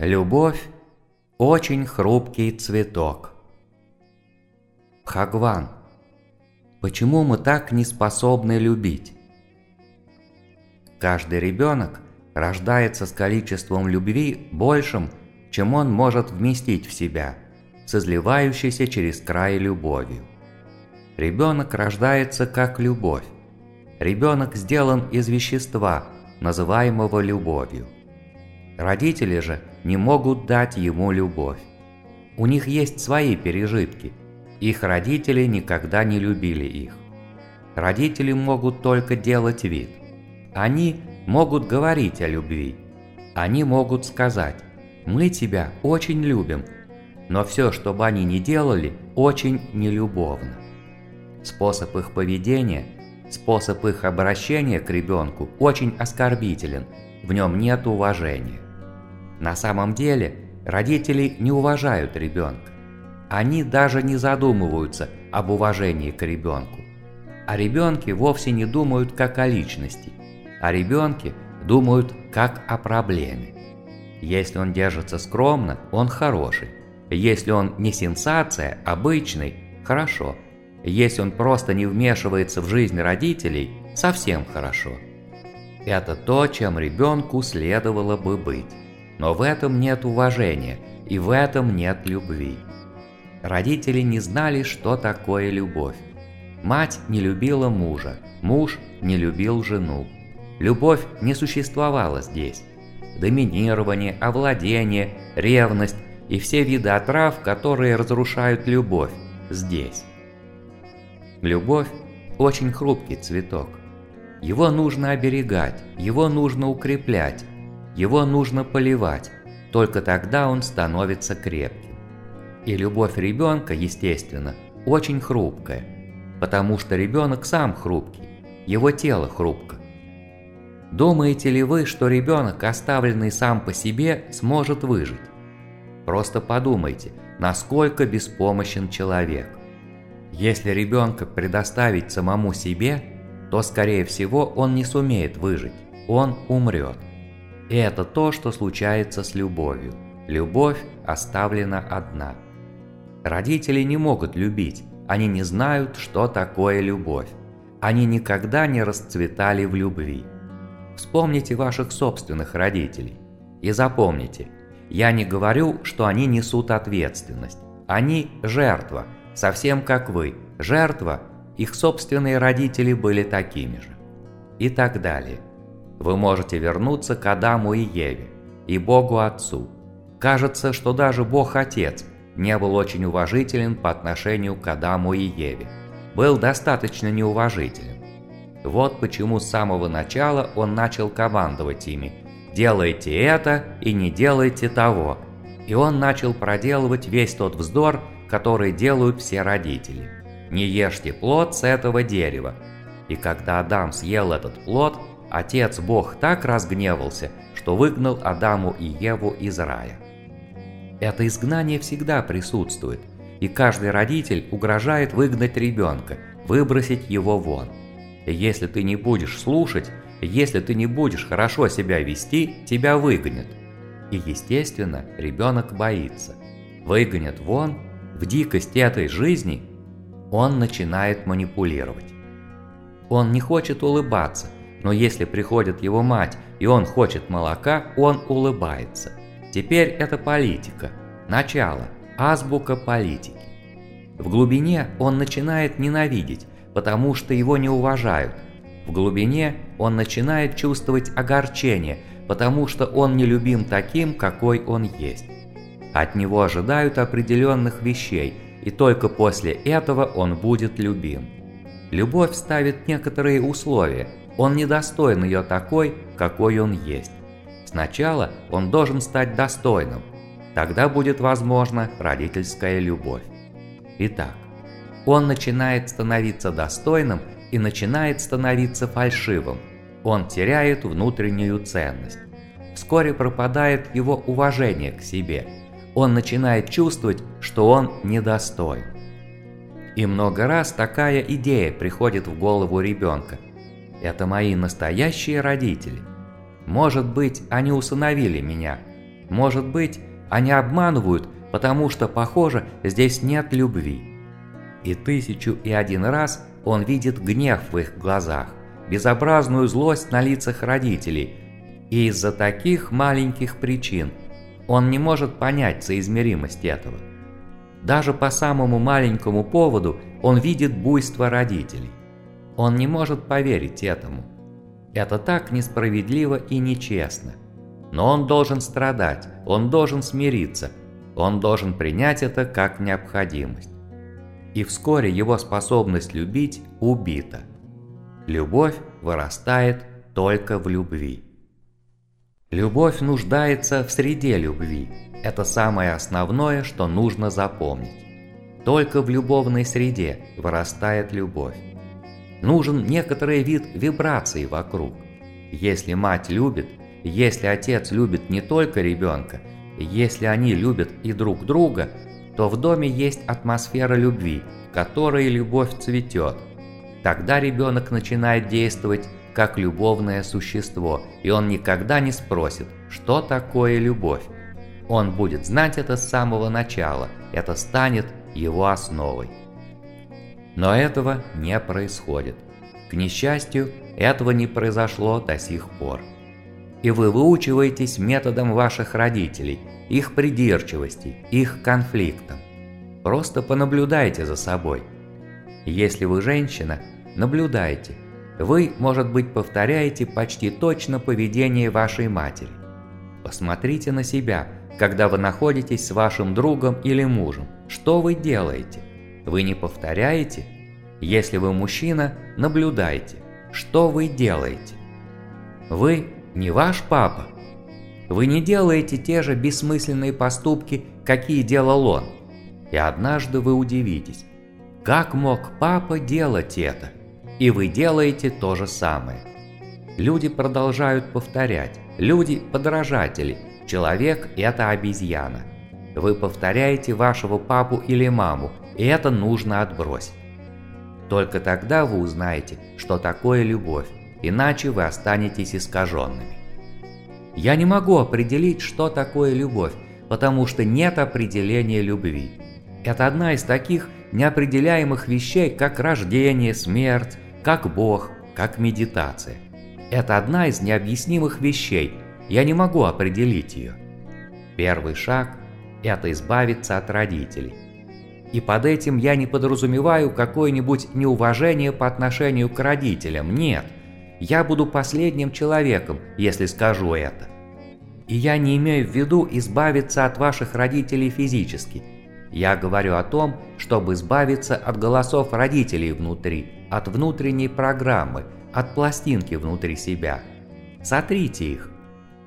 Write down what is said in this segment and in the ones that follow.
Любовь – очень хрупкий цветок. Хагван, почему мы так не способны любить? Каждый ребенок рождается с количеством любви большим, чем он может вместить в себя, с изливающейся через край любовью. Ребенок рождается как любовь. Ребенок сделан из вещества, называемого любовью. Родители же не могут дать ему любовь. У них есть свои пережитки. Их родители никогда не любили их. Родители могут только делать вид. Они могут говорить о любви. Они могут сказать «Мы тебя очень любим», но все, что бы они ни делали, очень нелюбовно. Способ их поведения, способ их обращения к ребенку очень оскорбителен, в нем нет уважения. На самом деле, родители не уважают ребенка. Они даже не задумываются об уважении к ребенку. О ребенке вовсе не думают как о личности. О ребенке думают как о проблеме. Если он держится скромно, он хороший. Если он не сенсация, обычный – хорошо. Если он просто не вмешивается в жизнь родителей – совсем хорошо. Это то, чем ребенку следовало бы быть. Но в этом нет уважения, и в этом нет любви. Родители не знали, что такое любовь. Мать не любила мужа, муж не любил жену. Любовь не существовала здесь. Доминирование, овладение, ревность и все виды отрав, которые разрушают любовь, здесь. Любовь – очень хрупкий цветок. Его нужно оберегать, его нужно укреплять, его нужно поливать, только тогда он становится крепким. И любовь ребенка, естественно, очень хрупкая, потому что ребенок сам хрупкий, его тело хрупко. Думаете ли вы, что ребенок, оставленный сам по себе, сможет выжить? Просто подумайте, насколько беспомощен человек. Если ребенка предоставить самому себе, то скорее всего он не сумеет выжить, он умрет. И это то, что случается с любовью. Любовь оставлена одна. Родители не могут любить, они не знают, что такое любовь. Они никогда не расцветали в любви. Вспомните ваших собственных родителей. И запомните, я не говорю, что они несут ответственность. Они – жертва, совсем как вы. Жертва, их собственные родители были такими же. И так далее. Вы можете вернуться к Адаму и Еве, и Богу Отцу. Кажется, что даже Бог Отец не был очень уважителен по отношению к Адаму и Еве. Был достаточно неуважителен. Вот почему с самого начала он начал командовать ими «делайте это и не делайте того». И он начал проделывать весь тот вздор, который делают все родители. «Не ешьте плод с этого дерева». И когда Адам съел этот плод, Отец Бог так разгневался, что выгнал Адаму и Еву из рая. Это изгнание всегда присутствует, и каждый родитель угрожает выгнать ребенка, выбросить его вон. Если ты не будешь слушать, если ты не будешь хорошо себя вести, тебя выгонят. И естественно, ребенок боится. Выгонят вон, в дикость этой жизни, он начинает манипулировать. Он не хочет улыбаться, но если приходит его мать и он хочет молока, он улыбается. Теперь это политика. Начало. Азбука политики. В глубине он начинает ненавидеть, потому что его не уважают. В глубине он начинает чувствовать огорчение, потому что он не любим таким, какой он есть. От него ожидают определенных вещей, и только после этого он будет любим. Любовь ставит некоторые условия – он недостоин ее такой, какой он есть. Сначала он должен стать достойным. Тогда будет возможна родительская любовь. Итак, он начинает становиться достойным и начинает становиться фальшивым. Он теряет внутреннюю ценность. Вскоре пропадает его уважение к себе. Он начинает чувствовать, что он недостоин. И много раз такая идея приходит в голову ребенка – это мои настоящие родители. Может быть, они усыновили меня. Может быть, они обманывают, потому что, похоже, здесь нет любви. И тысячу и один раз он видит гнев в их глазах, безобразную злость на лицах родителей, и из-за таких маленьких причин он не может понять соизмеримость этого. Даже по самому маленькому поводу он видит буйство родителей. Он не может поверить этому. Это так несправедливо и нечестно. Но он должен страдать, он должен смириться, он должен принять это как необходимость. И вскоре его способность любить убита. Любовь вырастает только в любви. Любовь нуждается в среде любви. Это самое основное, что нужно запомнить. Только в любовной среде вырастает любовь. Нужен некоторый вид вибраций вокруг. Если мать любит, если отец любит не только ребенка, если они любят и друг друга, то в доме есть атмосфера любви, в которой любовь цветет. Тогда ребенок начинает действовать как любовное существо, и он никогда не спросит, что такое любовь. Он будет знать это с самого начала, это станет его основой. Но этого не происходит. К несчастью, этого не произошло до сих пор. И вы выучиваетесь методом ваших родителей, их придирчивости, их конфликтам. Просто понаблюдайте за собой. Если вы женщина, наблюдайте. Вы, может быть, повторяете почти точно поведение вашей матери. Посмотрите на себя, когда вы находитесь с вашим другом или мужем. Что вы делаете? Вы не повторяете? Если вы мужчина, наблюдайте. Что вы делаете? Вы не ваш папа. Вы не делаете те же бессмысленные поступки, какие делал он. И однажды вы удивитесь, как мог папа делать это? И вы делаете то же самое. Люди продолжают повторять. Люди – подражатели. Человек – это обезьяна. Вы повторяете вашего папу или маму, это нужно отбросить. Только тогда вы узнаете, что такое любовь, иначе вы останетесь искаженными. Я не могу определить, что такое любовь, потому что нет определения любви. Это одна из таких неопределяемых вещей, как рождение, смерть, как Бог, как медитация. Это одна из необъяснимых вещей, я не могу определить ее. Первый шаг – это избавиться от родителей. И под этим я не подразумеваю какое-нибудь неуважение по отношению к родителям, нет – я буду последним человеком, если скажу это. И я не имею в виду избавиться от ваших родителей физически. Я говорю о том, чтобы избавиться от голосов родителей внутри, от внутренней программы, от пластинки внутри себя. Сотрите их.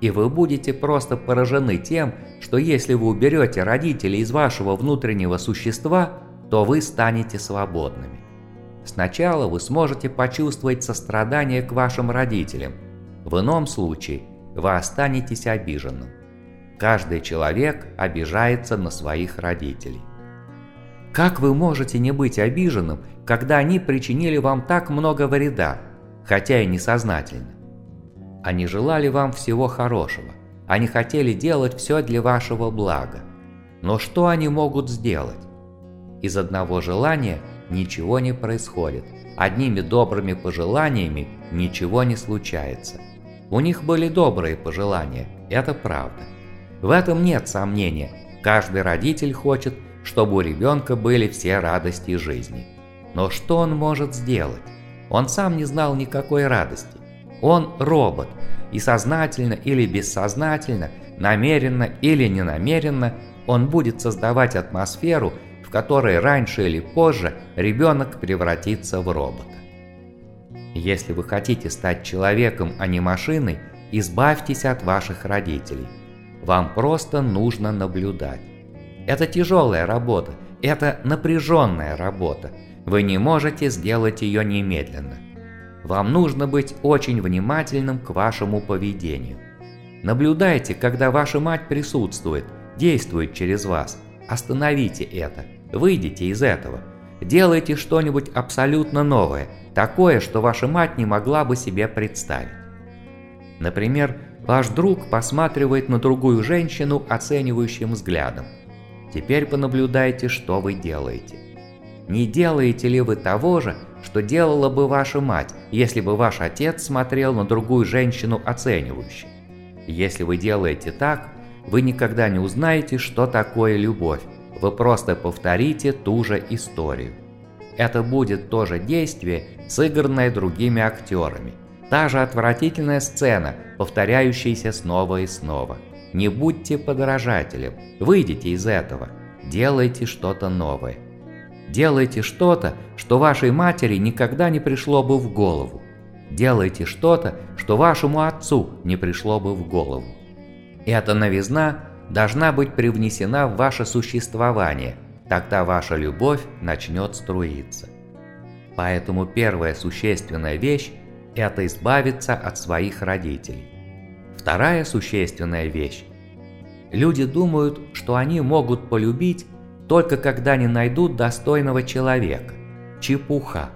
И вы будете просто поражены тем, что если вы уберете родителей из вашего внутреннего существа, то вы станете свободными. Сначала вы сможете почувствовать сострадание к вашим родителям. В ином случае вы останетесь обиженным. Каждый человек обижается на своих родителей. Как вы можете не быть обиженным, когда они причинили вам так много вреда, хотя и несознательно? Они желали вам всего хорошего. Они хотели делать все для вашего блага. Но что они могут сделать? Из одного желания ничего не происходит. Одними добрыми пожеланиями ничего не случается. У них были добрые пожелания, это правда. В этом нет сомнения. Каждый родитель хочет, чтобы у ребенка были все радости жизни. Но что он может сделать? Он сам не знал никакой радости. Он робот, и сознательно или бессознательно, намеренно или ненамеренно, он будет создавать атмосферу, в которой раньше или позже ребенок превратится в робота. Если вы хотите стать человеком, а не машиной, избавьтесь от ваших родителей. Вам просто нужно наблюдать. Это тяжелая работа, это напряженная работа. Вы не можете сделать ее немедленно. Вам нужно быть очень внимательным к вашему поведению. Наблюдайте, когда ваша мать присутствует, действует через вас. Остановите это. Выйдите из этого. Делайте что-нибудь абсолютно новое, такое, что ваша мать не могла бы себе представить. Например, ваш друг посматривает на другую женщину оценивающим взглядом. Теперь понаблюдайте, что вы делаете. Не делаете ли вы того же, что делала бы ваша мать, если бы ваш отец смотрел на другую женщину оценивающе? Если вы делаете так, вы никогда не узнаете, что такое любовь. Вы просто повторите ту же историю. Это будет то же действие, сыгранное другими актерами. Та же отвратительная сцена, повторяющаяся снова и снова. Не будьте подражателем, выйдите из этого, делайте что-то новое. Делайте что-то, что вашей матери никогда не пришло бы в голову. Делайте что-то, что вашему отцу не пришло бы в голову. Эта новизна должна быть привнесена в ваше существование, тогда ваша любовь начнет струиться. Поэтому первая существенная вещь – это избавиться от своих родителей. Вторая существенная вещь – люди думают, что они могут полюбить только когда не найдут достойного человека. Чепуха.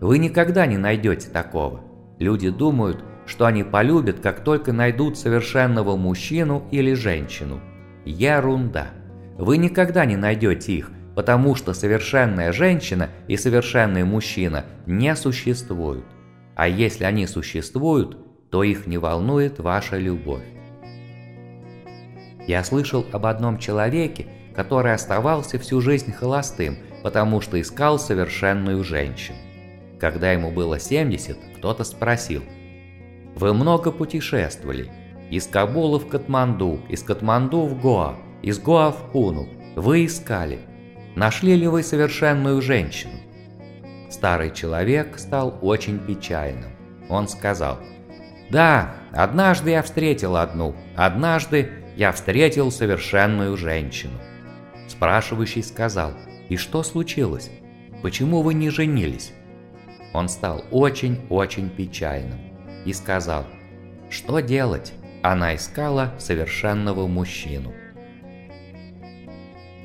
Вы никогда не найдете такого. Люди думают, что они полюбят, как только найдут совершенного мужчину или женщину. Ерунда. Вы никогда не найдете их, потому что совершенная женщина и совершенный мужчина не существуют. А если они существуют, то их не волнует ваша любовь. Я слышал об одном человеке, который оставался всю жизнь холостым, потому что искал совершенную женщину. Когда ему было 70, кто-то спросил, «Вы много путешествовали? Из Кабула в Катманду, из Катманду в Гоа, из Гоа в Пуну. Вы искали. Нашли ли вы совершенную женщину?» Старый человек стал очень печальным. Он сказал, «Да, однажды я встретил одну, однажды я встретил совершенную женщину». Спрашивающий сказал, «И что случилось? Почему вы не женились?» Он стал очень-очень печальным и сказал, что делать? Она искала совершенного мужчину.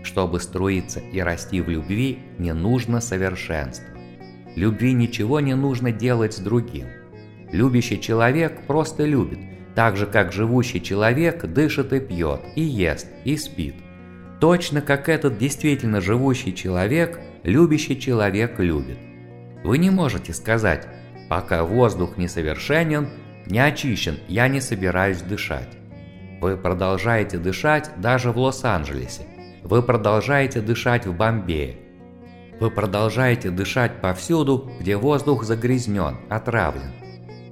Чтобы струиться и расти в любви, не нужно совершенства. Любви ничего не нужно делать с другим. Любящий человек просто любит, так же как живущий человек дышит и пьет, и ест, и спит. Точно как этот действительно живущий человек, любящий человек любит. Вы не можете сказать, пока воздух несовершенен, не очищен, я не собираюсь дышать. Вы продолжаете дышать даже в Лос-Анджелесе. Вы продолжаете дышать в Бомбее. Вы продолжаете дышать повсюду, где воздух загрязнен, отравлен.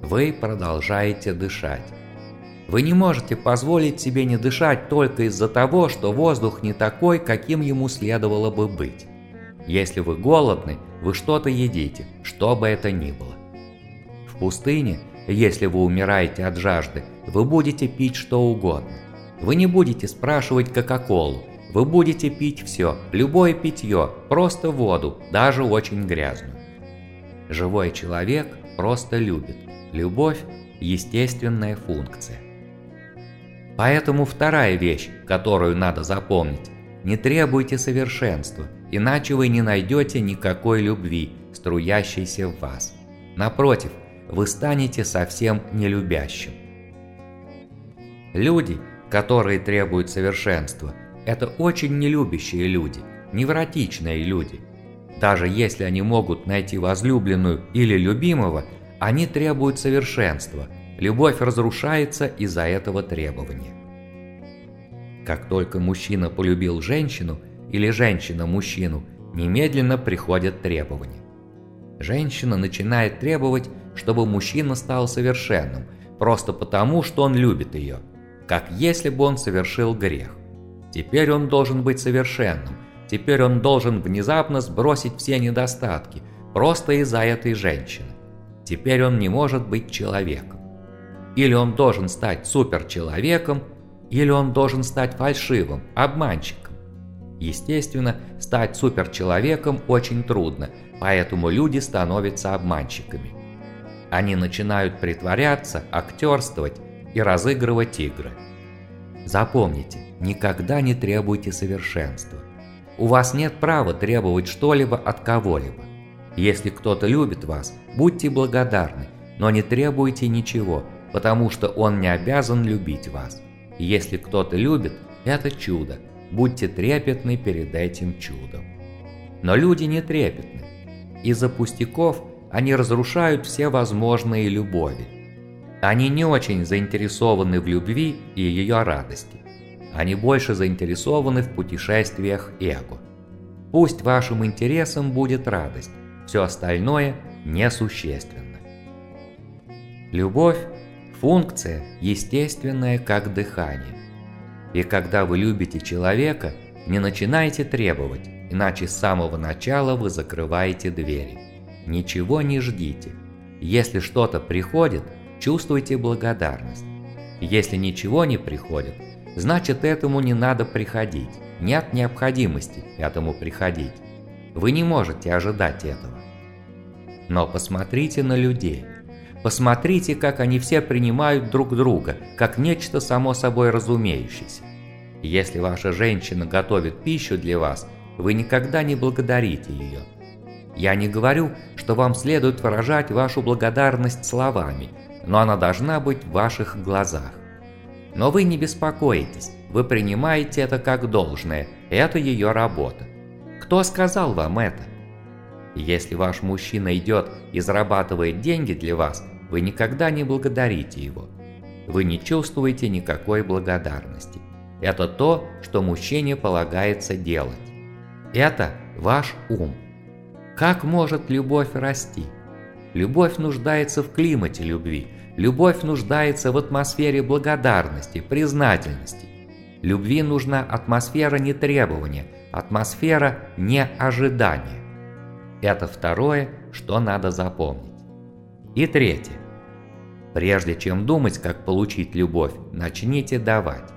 Вы продолжаете дышать. Вы не можете позволить себе не дышать только из-за того, что воздух не такой, каким ему следовало бы быть. Если вы голодны, вы что-то едите, что бы это ни было. В пустыне, если вы умираете от жажды, вы будете пить что угодно. Вы не будете спрашивать Кока-Колу, вы будете пить все, любое питье, просто воду, даже очень грязную. Живой человек просто любит. Любовь – естественная функция. Поэтому вторая вещь, которую надо запомнить – не требуйте совершенства – иначе вы не найдете никакой любви, струящейся в вас. Напротив, вы станете совсем нелюбящим. Люди, которые требуют совершенства, это очень нелюбящие люди, невротичные люди. Даже если они могут найти возлюбленную или любимого, они требуют совершенства. Любовь разрушается из-за этого требования. Как только мужчина полюбил женщину – или женщина мужчину, немедленно приходят требования. Женщина начинает требовать, чтобы мужчина стал совершенным, просто потому, что он любит ее, как если бы он совершил грех. Теперь он должен быть совершенным, теперь он должен внезапно сбросить все недостатки, просто из-за этой женщины. Теперь он не может быть человеком. Или он должен стать суперчеловеком, или он должен стать фальшивым, обманщиком. Естественно, стать суперчеловеком очень трудно, поэтому люди становятся обманщиками. Они начинают притворяться, актерствовать и разыгрывать игры. Запомните, никогда не требуйте совершенства. У вас нет права требовать что-либо от кого-либо. Если кто-то любит вас, будьте благодарны, но не требуйте ничего. Потому что он не обязан любить вас. Если кто-то любит, это чудо. Будьте трепетны перед этим чудом. Но люди не трепетны. Из-за пустяков они разрушают все возможные любови. Они не очень заинтересованы в любви и ее радости. Они больше заинтересованы в путешествиях эго. Пусть вашим интересом будет радость, все остальное несущественно. Любовь – функция, естественная как дыхание. И когда вы любите человека, не начинайте требовать, иначе с самого начала вы закрываете двери. Ничего не ждите. Если что-то приходит, чувствуйте благодарность. Если ничего не приходит, значит этому не надо приходить. Нет необходимости этому приходить. Вы не можете ожидать этого. Но посмотрите на людей. Посмотрите, как они все принимают друг друга, как нечто само собой разумеющееся. Если ваша женщина готовит пищу для вас, вы никогда не благодарите ее. Я не говорю, что вам следует выражать вашу благодарность словами, но она должна быть в ваших глазах. Но вы не беспокойтесь, вы принимаете это как должное, это ее работа. Кто сказал вам это? Если ваш мужчина идет и зарабатывает деньги для вас, вы никогда не благодарите его. Вы не чувствуете никакой благодарности. Это то, что мужчине полагается делать. Это ваш ум. Как может любовь расти? Любовь нуждается в климате любви. Любовь нуждается в атмосфере благодарности, признательности. Любви нужна атмосфера не требования, атмосфера не ожидания. Это второе, что надо запомнить. И третье. Прежде чем думать, как получить любовь, начните давать.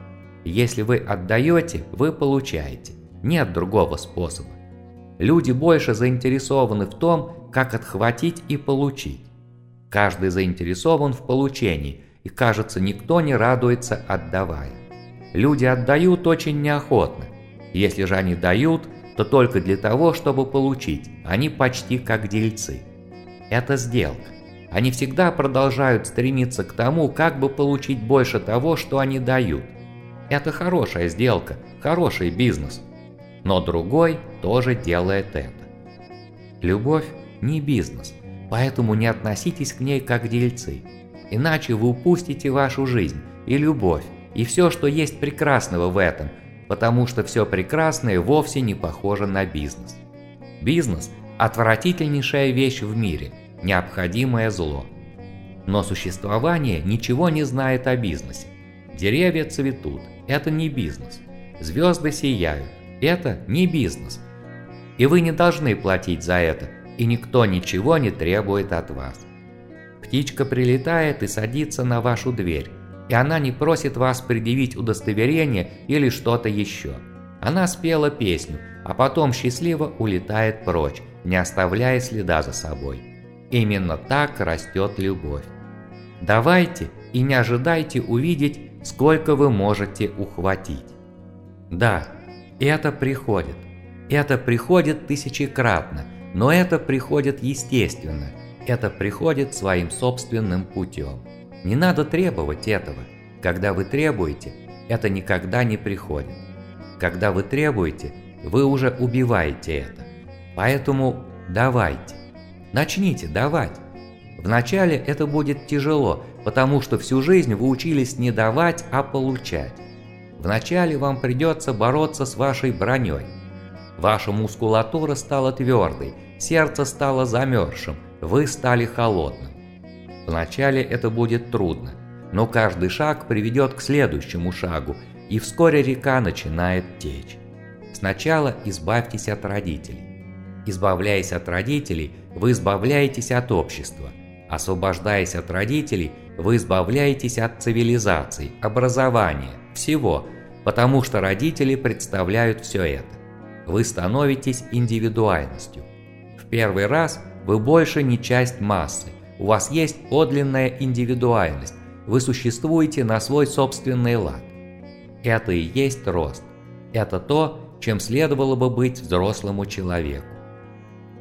Если вы отдаете, вы получаете. Нет другого способа. Люди больше заинтересованы в том, как отхватить и получить. Каждый заинтересован в получении, и кажется, никто не радуется отдавая. Люди отдают очень неохотно. Если же они дают, то только для того, чтобы получить. Они почти как дельцы. Это сделка. Они всегда продолжают стремиться к тому, как бы получить больше того, что они дают. Это хорошая сделка, хороший бизнес. Но другой тоже делает это. Любовь не бизнес, поэтому не относитесь к ней как дельцы. Иначе вы упустите вашу жизнь и любовь, и все, что есть прекрасного в этом, потому что все прекрасное вовсе не похоже на бизнес. Бизнес – отвратительнейшая вещь в мире – необходимое зло. Но существование ничего не знает о бизнесе. Деревья цветут – это не бизнес. Звезды сияют – это не бизнес. И вы не должны платить за это, и никто ничего не требует от вас. Птичка прилетает и садится на вашу дверь, и она не просит вас предъявить удостоверение или что-то еще. Она спела песню, а потом счастливо улетает прочь, не оставляя следа за собой. Именно так растет любовь. Давайте и не ожидайте увидеть, сколько вы можете ухватить. Да, это приходит. Это приходит тысячекратно, но это приходит естественно. Это приходит своим собственным путем. Не надо требовать этого. Когда вы требуете, это никогда не приходит. Когда вы требуете, вы уже убиваете это. Поэтому давайте. Начните давать. Вначале это будет тяжело, потому что всю жизнь вы учились не давать, а получать. Вначале вам придется бороться с вашей броней. Ваша мускулатура стала твердой, сердце стало замерзшим, вы стали холодным. Вначале это будет трудно, но каждый шаг приведет к следующему шагу, и вскоре река начинает течь. Сначала избавьтесь от родителей. Избавляясь от родителей, вы избавляетесь от общества. Освобождаясь от родителей, вы избавляетесь от цивилизации, образования, всего, потому что родители представляют все это. Вы становитесь индивидуальностью. В первый раз вы больше не часть массы, у вас есть подлинная индивидуальность, вы существуете на свой собственный лад. Это и есть рост. Это то, чем следовало бы быть взрослому человеку.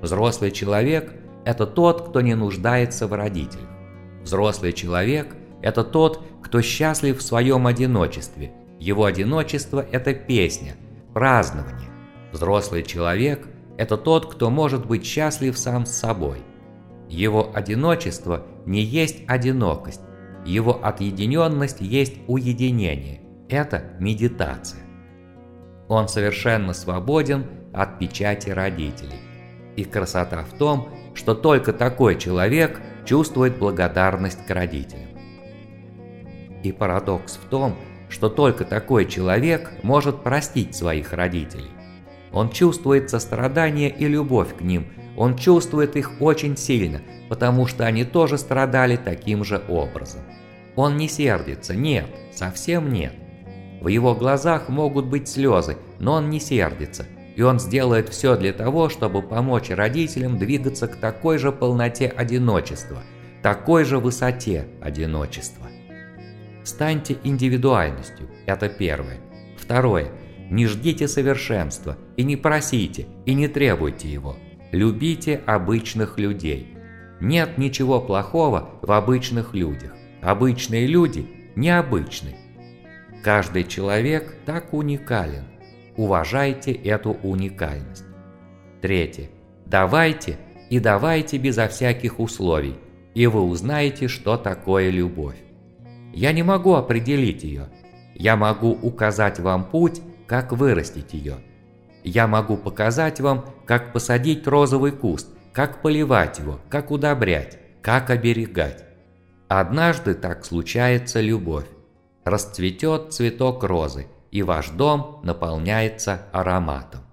Взрослый человек – это тот, кто не нуждается в родителях. Взрослый человек – это тот, кто счастлив в своем одиночестве. Его одиночество – это песня, празднование. Взрослый человек – это тот, кто может быть счастлив сам с собой. Его одиночество не есть одинокость, его отъединенность есть уединение. Это медитация. Он совершенно свободен от печати родителей. И красота в том, что только такой человек чувствует благодарность к родителям. И парадокс в том, что только такой человек может простить своих родителей. Он чувствует сострадание и любовь к ним, он чувствует их очень сильно, потому что они тоже страдали таким же образом. Он не сердится, нет, совсем нет. В его глазах могут быть слезы, но он не сердится, и он сделает все для того, чтобы помочь родителям двигаться к такой же полноте одиночества, такой же высоте одиночества. Станьте индивидуальностью, это первое. Второе. Не ждите совершенства, и не просите, и не требуйте его. Любите обычных людей. Нет ничего плохого в обычных людях. Обычные люди необычны. Каждый человек так уникален. Уважайте эту уникальность. Третье. Давайте и давайте безо всяких условий, и вы узнаете, что такое любовь. Я не могу определить ее. Я могу указать вам путь, как вырастить ее. Я могу показать вам, как посадить розовый куст, как поливать его, как удобрять, как оберегать. Однажды так случается любовь. Расцветет цветок розы, и ваш дом наполняется ароматом.